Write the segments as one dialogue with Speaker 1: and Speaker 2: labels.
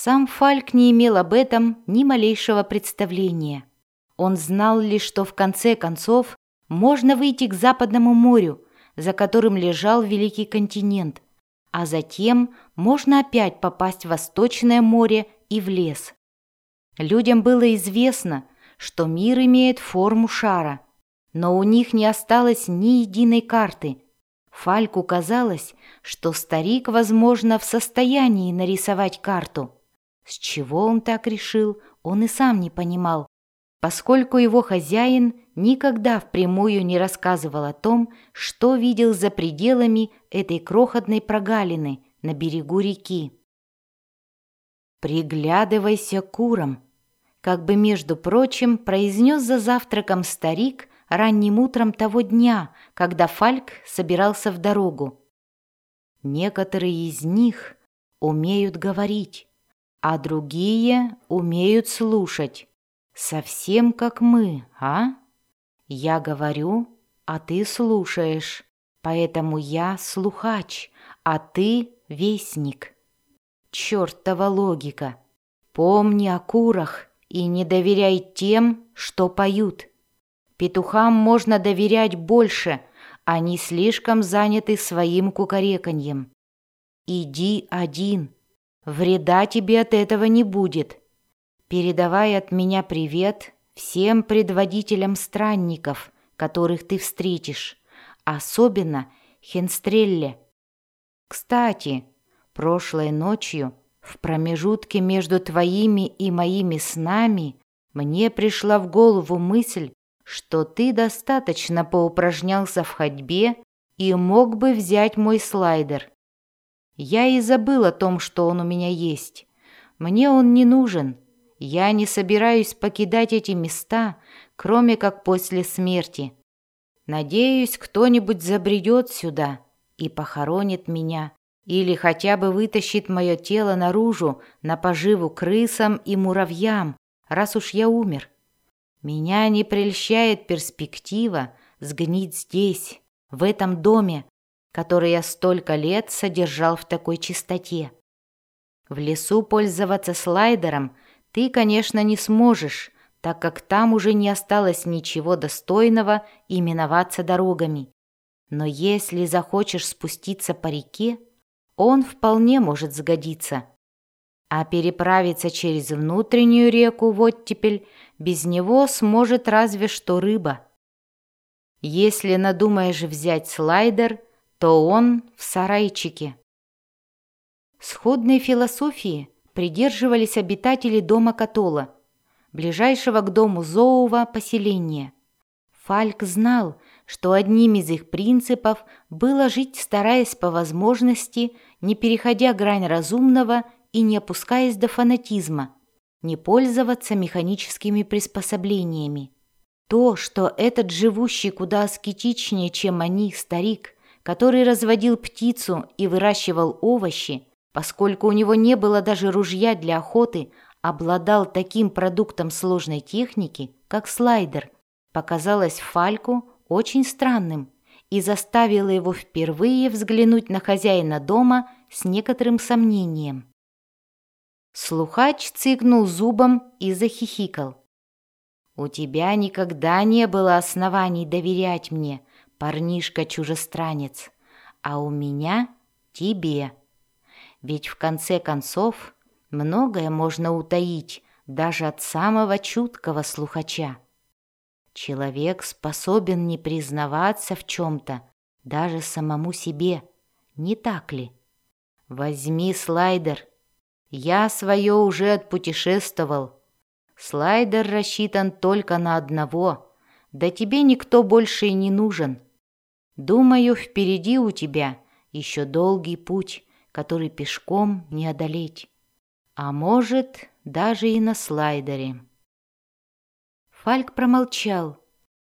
Speaker 1: Сам Фальк не имел об этом ни малейшего представления. Он знал лишь, что в конце концов можно выйти к Западному морю, за которым лежал Великий континент, а затем можно опять попасть в Восточное море и в лес. Людям было известно, что мир имеет форму шара, но у них не осталось ни единой карты. Фальку казалось, что старик, возможно, в состоянии нарисовать карту. С чего он так решил, он и сам не понимал, поскольку его хозяин никогда впрямую не рассказывал о том, что видел за пределами этой крохотной прогалины на берегу реки. «Приглядывайся к курам», как бы, между прочим, произнес за завтраком старик ранним утром того дня, когда Фальк собирался в дорогу. Некоторые из них умеют говорить, а другие умеют слушать. Совсем как мы, а? Я говорю, а ты слушаешь. Поэтому я слухач, а ты вестник. Чёртова логика. Помни о курах и не доверяй тем, что поют. Петухам можно доверять больше, они слишком заняты своим кукареканьем. Иди один, вреда тебе от этого не будет. Передавай от меня привет всем предводителям странников, которых ты встретишь, особенно Хенстрелле. Кстати, прошлой ночью в промежутке между твоими и моими снами мне пришла в голову мысль, что ты достаточно поупражнялся в ходьбе и мог бы взять мой слайдер. Я и забыл о том, что он у меня есть. Мне он не нужен, я не собираюсь покидать эти места, кроме как после смерти. Надеюсь, кто-нибудь забредет сюда и похоронит меня, или хотя бы вытащит мое тело наружу на поживу крысам и муравьям, раз уж я умер. Меня не прельщает перспектива сгнить здесь, в этом доме, который я столько лет содержал в такой чистоте. В лесу пользоваться слайдером – ты, конечно, не сможешь, так как там уже не осталось ничего достойного именоваться дорогами. Но если захочешь спуститься по реке, он вполне может сгодиться. А переправиться через внутреннюю реку в оттепель без него сможет разве что рыба. Если надумаешь взять слайдер, то он в сарайчике. Сходной философии – придерживались обитатели дома Катола, ближайшего к дому Зоува поселения. Фальк знал, что одним из их принципов было жить, стараясь по возможности, не переходя грань разумного и не опускаясь до фанатизма, не пользоваться механическими приспособлениями. То, что этот живущий куда аскетичнее, чем они, старик, который разводил птицу и выращивал овощи, поскольку у него не было даже ружья для охоты, обладал таким продуктом сложной техники, как слайдер, показалось Фальку очень странным и заставило его впервые взглянуть на хозяина дома с некоторым сомнением. Слухач цыкнул зубом и захихикал. «У тебя никогда не было оснований доверять мне, парнишка-чужестранец, а у меня — тебе». Ведь в конце концов многое можно утаить даже от самого чуткого слухача. Человек способен не признаваться в чем-то даже самому себе, не так ли? Возьми слайдер. Я свое уже отпутешествовал. Слайдер рассчитан только на одного, да тебе никто больше и не нужен. Думаю, впереди у тебя еще долгий путь который пешком не одолеть, а может, даже и на слайдере. Фальк промолчал,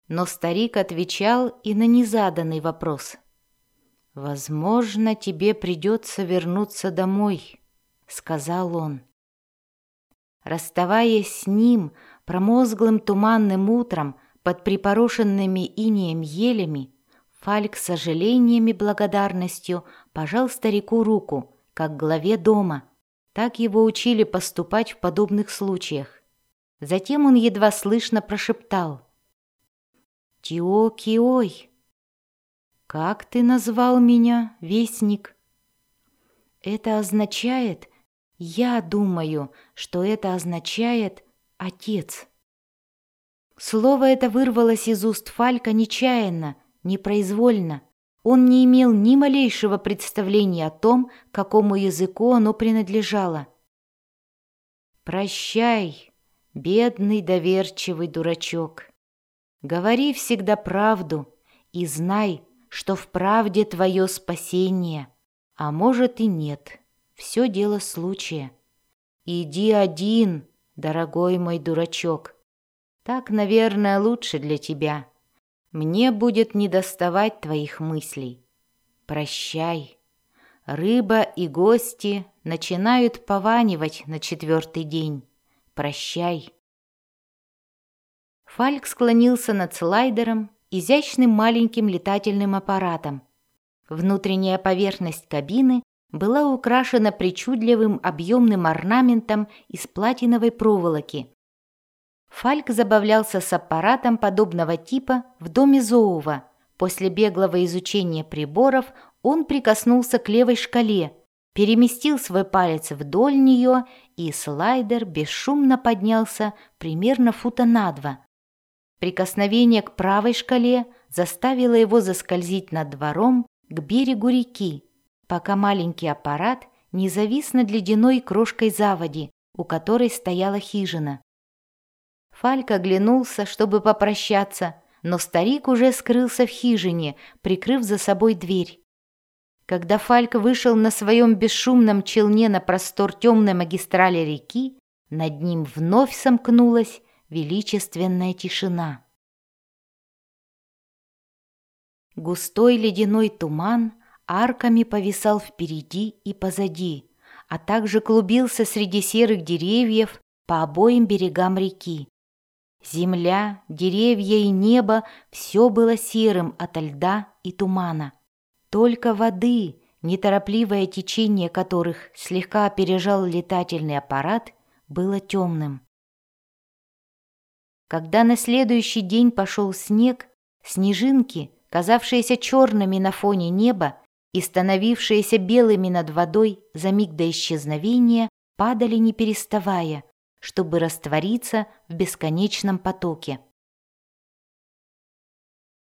Speaker 1: но старик отвечал и на незаданный вопрос. «Возможно, тебе придется вернуться домой», — сказал он. Расставаясь с ним промозглым туманным утром под припорошенными инеем елями, Фальк с сожалением и благодарностью пожал старику руку, как главе дома, Так его учили поступать в подобных случаях. Затем он едва слышно прошептал. «Тио-киой, как ты назвал меня, вестник?» «Это означает, я думаю, что это означает «отец». Слово это вырвалось из уст Фалька нечаянно, непроизвольно. Он не имел ни малейшего представления о том, какому языку оно принадлежало. «Прощай, бедный доверчивый дурачок. Говори всегда правду и знай, что в правде твое спасение, а может и нет. Все дело случая. Иди один, дорогой мой дурачок. Так, наверное, лучше для тебя». Мне будет недоставать твоих мыслей. Прощай. Рыба и гости начинают пованивать на четвертый день. Прощай. Фальк склонился над слайдером, изящным маленьким летательным аппаратом. Внутренняя поверхность кабины была украшена причудливым объемным орнаментом из платиновой проволоки, Фальк забавлялся с аппаратом подобного типа в доме Зоува. После беглого изучения приборов он прикоснулся к левой шкале, переместил свой палец вдоль нее, и слайдер бесшумно поднялся примерно фута на два. Прикосновение к правой шкале заставило его заскользить над двором к берегу реки, пока маленький аппарат не завис над ледяной крошкой заводи, у которой стояла хижина. Фальк оглянулся, чтобы попрощаться, но старик уже скрылся в хижине, прикрыв за собой дверь. Когда Фальк вышел на своем бесшумном челне на простор темной магистрали реки, над ним вновь сомкнулась величественная тишина. Густой ледяной туман арками повисал впереди и позади, а также клубился среди серых деревьев по обоим берегам реки. Земля, деревья и небо — все было серым ото льда и тумана. Только воды, неторопливое течение которых слегка опережал летательный аппарат, было темным. Когда на следующий день пошел снег, снежинки, казавшиеся черными на фоне неба и становившиеся белыми над водой за миг до исчезновения, падали не переставая — чтобы раствориться в бесконечном потоке.